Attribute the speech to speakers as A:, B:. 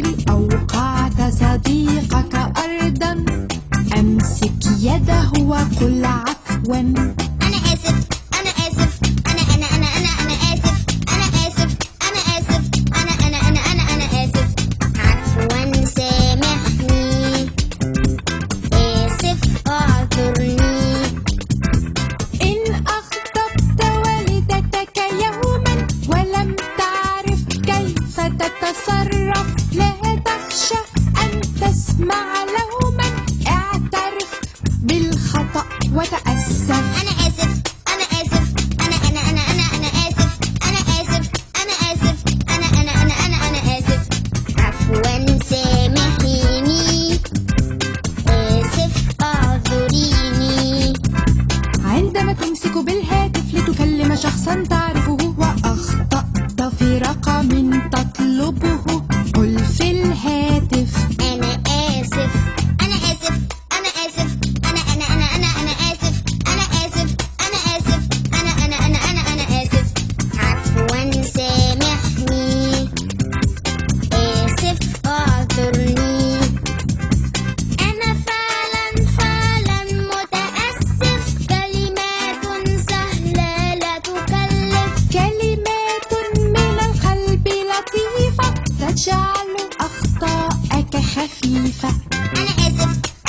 A: الصدر أوقعت صديقك أرضا. أمسك يده وقل عفوا.
B: وتأسف
A: أنا آسف أنا آسف أنا أنا أنا أنا أنا آسف أنا آسف أنا آسف أنا أنا أنا أنا أنا آسف عفوا سامحيني آسف أعذريني
B: عندما تمسك بالهاتف لتكلم شخصا تعرفه وأخطأت في رقمه. خفيفة
A: أنا آسف.